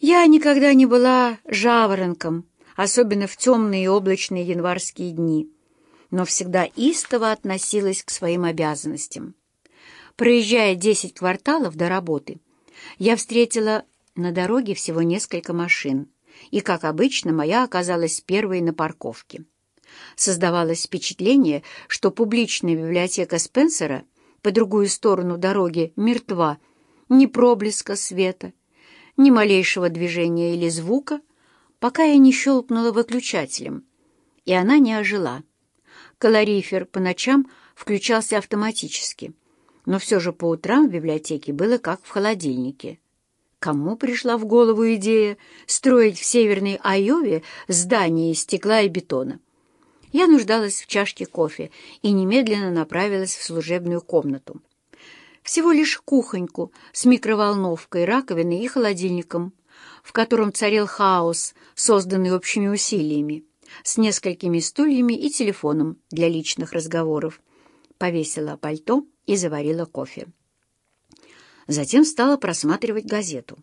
Я никогда не была жаворонком, особенно в темные и облачные январские дни, но всегда истово относилась к своим обязанностям. Проезжая десять кварталов до работы, я встретила на дороге всего несколько машин, и, как обычно, моя оказалась первой на парковке. Создавалось впечатление, что публичная библиотека Спенсера по другую сторону дороги мертва, ни проблеска света, ни малейшего движения или звука, пока я не щелкнула выключателем, и она не ожила. Калорифер по ночам включался автоматически, но все же по утрам в библиотеке было как в холодильнике. Кому пришла в голову идея строить в Северной Айове здание из стекла и бетона? Я нуждалась в чашке кофе и немедленно направилась в служебную комнату. Всего лишь кухоньку с микроволновкой, раковиной и холодильником, в котором царил хаос, созданный общими усилиями, с несколькими стульями и телефоном для личных разговоров. Повесила пальто и заварила кофе. Затем стала просматривать газету.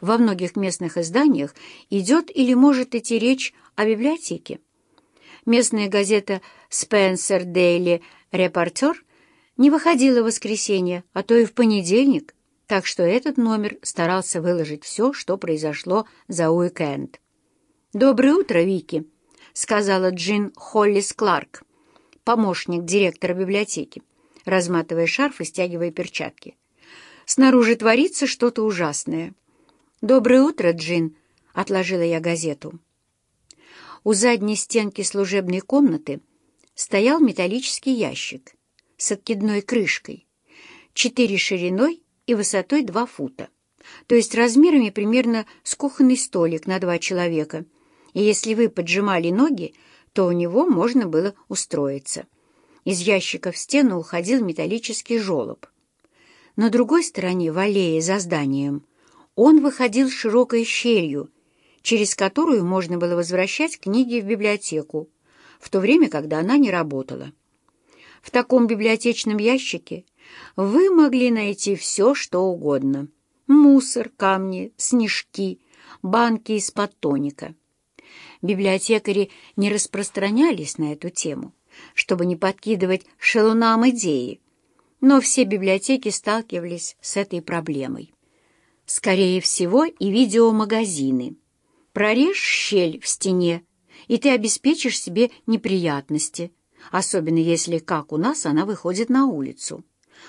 Во многих местных изданиях идет или может идти речь о библиотеке. Местная газета «Спенсер Дейли Репортер» не выходила в воскресенье, а то и в понедельник, так что этот номер старался выложить все, что произошло за уикенд. «Доброе утро, Вики», — сказала Джин Холлис Кларк, помощник директора библиотеки, разматывая шарф и стягивая перчатки. «Снаружи творится что-то ужасное». «Доброе утро, Джин», — отложила я газету. У задней стенки служебной комнаты стоял металлический ящик с откидной крышкой, четыре шириной и высотой два фута, то есть размерами примерно с кухонный столик на два человека, и если вы поджимали ноги, то у него можно было устроиться. Из ящика в стену уходил металлический желоб. На другой стороне, в аллее за зданием, он выходил широкой щелью, через которую можно было возвращать книги в библиотеку, в то время, когда она не работала. В таком библиотечном ящике вы могли найти все, что угодно. Мусор, камни, снежки, банки из-под тоника. Библиотекари не распространялись на эту тему, чтобы не подкидывать шелунам идеи, но все библиотеки сталкивались с этой проблемой. Скорее всего, и видеомагазины – Прорежь щель в стене, и ты обеспечишь себе неприятности, особенно если, как у нас, она выходит на улицу,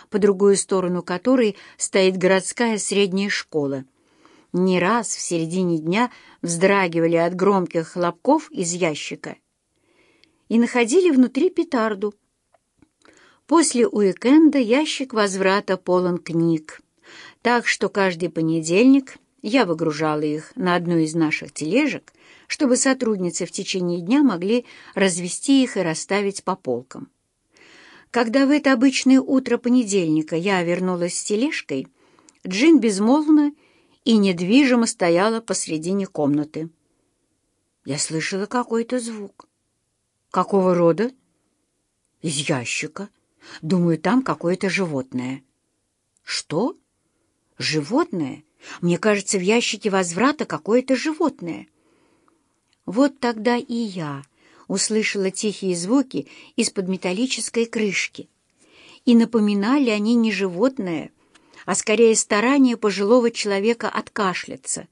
по другую сторону которой стоит городская средняя школа. Не раз в середине дня вздрагивали от громких хлопков из ящика и находили внутри петарду. После уикенда ящик возврата полон книг, так что каждый понедельник я выгружала их на одну из наших тележек, чтобы сотрудницы в течение дня могли развести их и расставить по полкам. Когда в это обычное утро понедельника я вернулась с тележкой, Джин безмолвно и недвижимо стояла посредине комнаты. Я слышала какой-то звук. Какого рода? Из ящика. Думаю, там какое-то животное. Что? Животное? Мне кажется, в ящике возврата какое-то животное. Вот тогда и я услышала тихие звуки из-под металлической крышки. И напоминали они не животное, а скорее старание пожилого человека откашляться.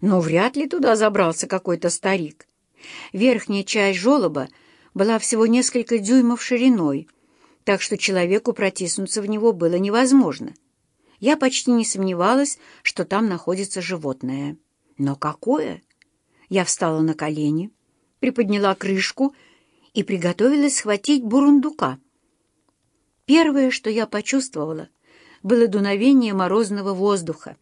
Но вряд ли туда забрался какой-то старик. Верхняя часть желоба была всего несколько дюймов шириной, так что человеку протиснуться в него было невозможно — я почти не сомневалась, что там находится животное. Но какое? Я встала на колени, приподняла крышку и приготовилась схватить бурундука. Первое, что я почувствовала, было дуновение морозного воздуха.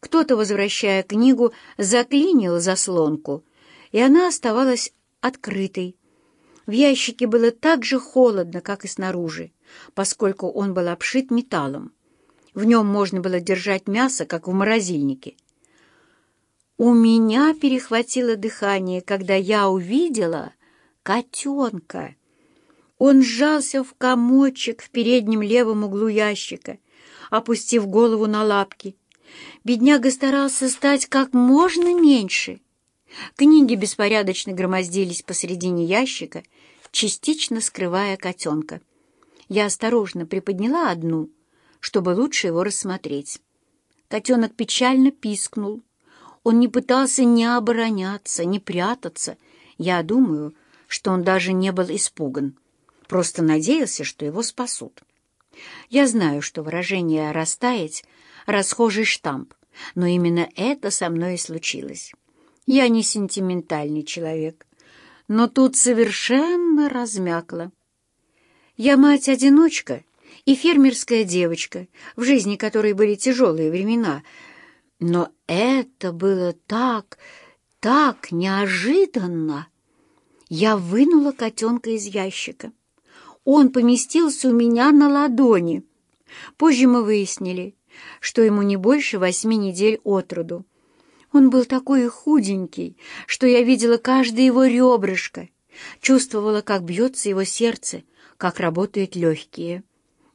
Кто-то, возвращая книгу, заклинил заслонку, и она оставалась открытой. В ящике было так же холодно, как и снаружи, поскольку он был обшит металлом. В нем можно было держать мясо, как в морозильнике. У меня перехватило дыхание, когда я увидела котенка. Он сжался в комочек в переднем левом углу ящика, опустив голову на лапки, Бедняга старался стать как можно меньше. Книги беспорядочно громоздились посредине ящика, частично скрывая котенка. Я осторожно приподняла одну, чтобы лучше его рассмотреть. Котенок печально пискнул. Он не пытался ни обороняться, ни прятаться. Я думаю, что он даже не был испуган. Просто надеялся, что его спасут. Я знаю, что выражение «растаять» — расхожий штамп, но именно это со мной и случилось. Я не сентиментальный человек, но тут совершенно размякла. Я мать-одиночка и фермерская девочка, в жизни которой были тяжелые времена. Но это было так, так неожиданно. Я вынула котенка из ящика. Он поместился у меня на ладони. Позже мы выяснили, что ему не больше восьми недель от роду. Он был такой худенький, что я видела каждое его ребрышко, чувствовала, как бьется его сердце, как работают легкие.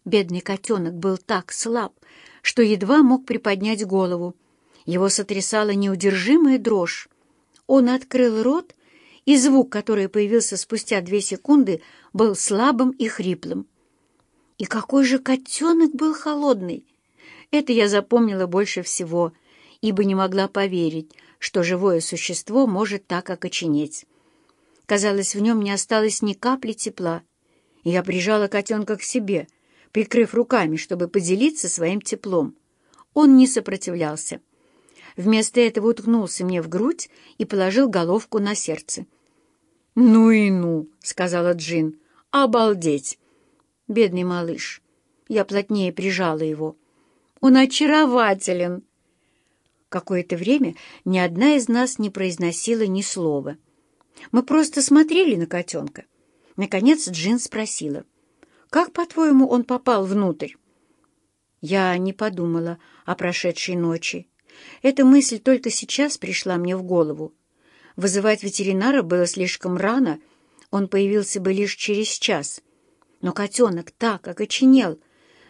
Бедный котенок был так слаб, что едва мог приподнять голову. Его сотрясала неудержимая дрожь. Он открыл рот, и звук, который появился спустя две секунды, был слабым и хриплым. И какой же котенок был холодный! Это я запомнила больше всего, ибо не могла поверить, что живое существо может так окоченеть. Казалось, в нем не осталось ни капли тепла я прижала котенка к себе, прикрыв руками, чтобы поделиться своим теплом. Он не сопротивлялся. Вместо этого уткнулся мне в грудь и положил головку на сердце. «Ну и ну!» — сказала Джин. «Обалдеть!» Бедный малыш. Я плотнее прижала его. «Он очарователен!» Какое-то время ни одна из нас не произносила ни слова. Мы просто смотрели на котенка. Наконец Джин спросила, «Как, по-твоему, он попал внутрь?» Я не подумала о прошедшей ночи. Эта мысль только сейчас пришла мне в голову. Вызывать ветеринара было слишком рано, он появился бы лишь через час. Но котенок так окоченел.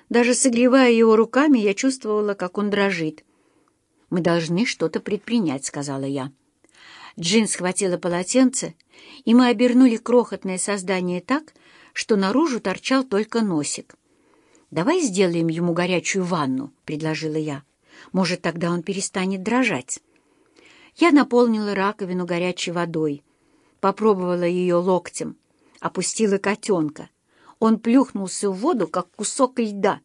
Даже согревая его руками, я чувствовала, как он дрожит. «Мы должны что-то предпринять», — сказала я. Джин схватила полотенце, и мы обернули крохотное создание так, что наружу торчал только носик. «Давай сделаем ему горячую ванну», — предложила я. «Может, тогда он перестанет дрожать». Я наполнила раковину горячей водой, попробовала ее локтем, опустила котенка. Он плюхнулся в воду, как кусок льда.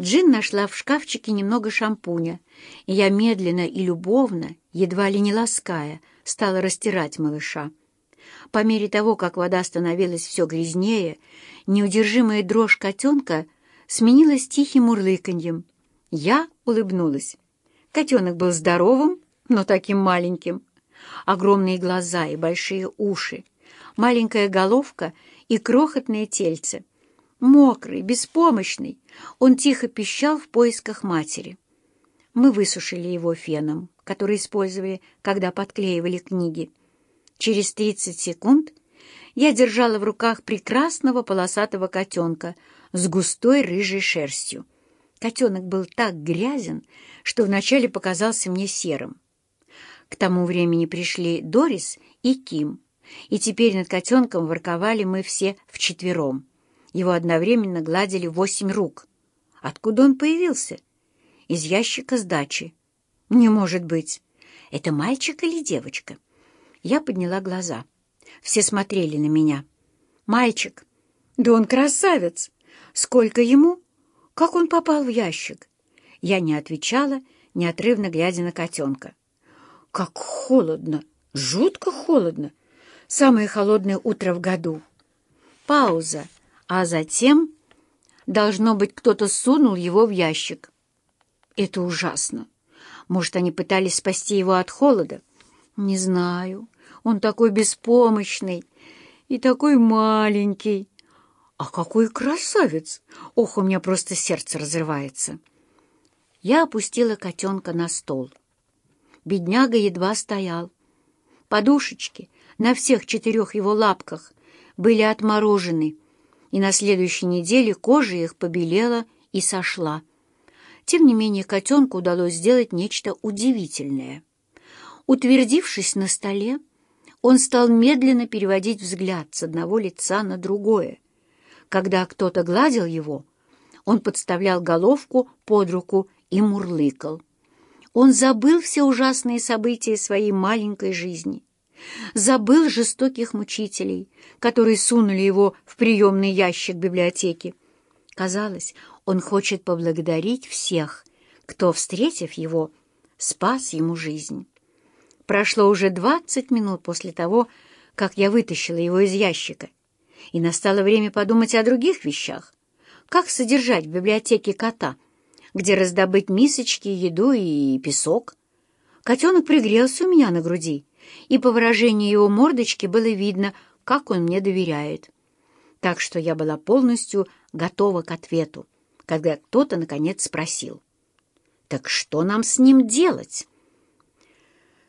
Джин нашла в шкафчике немного шампуня, и я медленно и любовно, едва ли не лаская, стала растирать малыша. По мере того, как вода становилась все грязнее, неудержимая дрожь котенка сменилась тихим урлыканьем. Я улыбнулась. Котенок был здоровым, но таким маленьким. Огромные глаза и большие уши, маленькая головка и крохотное тельце. Мокрый, беспомощный, он тихо пищал в поисках матери. Мы высушили его феном который использовали, когда подклеивали книги. Через 30 секунд я держала в руках прекрасного полосатого котенка с густой рыжей шерстью. Котенок был так грязен, что вначале показался мне серым. К тому времени пришли Дорис и Ким, и теперь над котенком ворковали мы все вчетвером. Его одновременно гладили восемь рук. Откуда он появился? Из ящика с дачи. «Не может быть! Это мальчик или девочка?» Я подняла глаза. Все смотрели на меня. «Мальчик! Да он красавец! Сколько ему? Как он попал в ящик?» Я не отвечала, неотрывно глядя на котенка. «Как холодно! Жутко холодно! Самое холодное утро в году!» Пауза, а затем, должно быть, кто-то сунул его в ящик. «Это ужасно! Может, они пытались спасти его от холода? Не знаю. Он такой беспомощный и такой маленький. А какой красавец! Ох, у меня просто сердце разрывается. Я опустила котенка на стол. Бедняга едва стоял. Подушечки на всех четырех его лапках были отморожены, и на следующей неделе кожа их побелела и сошла. Тем не менее, котенку удалось сделать нечто удивительное. Утвердившись на столе, он стал медленно переводить взгляд с одного лица на другое. Когда кто-то гладил его, он подставлял головку под руку и мурлыкал. Он забыл все ужасные события своей маленькой жизни. Забыл жестоких мучителей, которые сунули его в приемный ящик библиотеки. Казалось, он хочет поблагодарить всех, кто, встретив его, спас ему жизнь. Прошло уже двадцать минут после того, как я вытащила его из ящика, и настало время подумать о других вещах. Как содержать в библиотеке кота, где раздобыть мисочки, еду и песок? Котенок пригрелся у меня на груди, и по выражению его мордочки было видно, как он мне доверяет. Так что я была полностью готова к ответу, когда кто-то, наконец, спросил. «Так что нам с ним делать?»